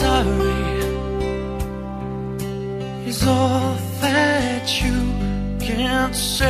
sorry is all that you can say.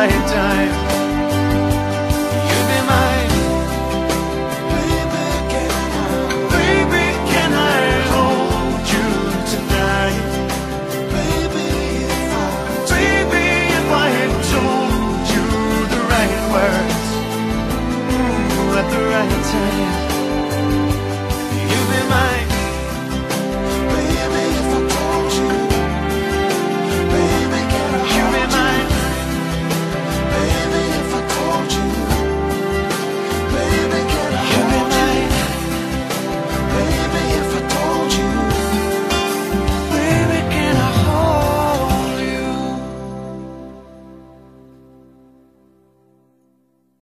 right time. You'll be mine. Baby, can I, Baby, can I hold you tonight? Baby, if I, Baby, if I had told you the right words mm, at the right time.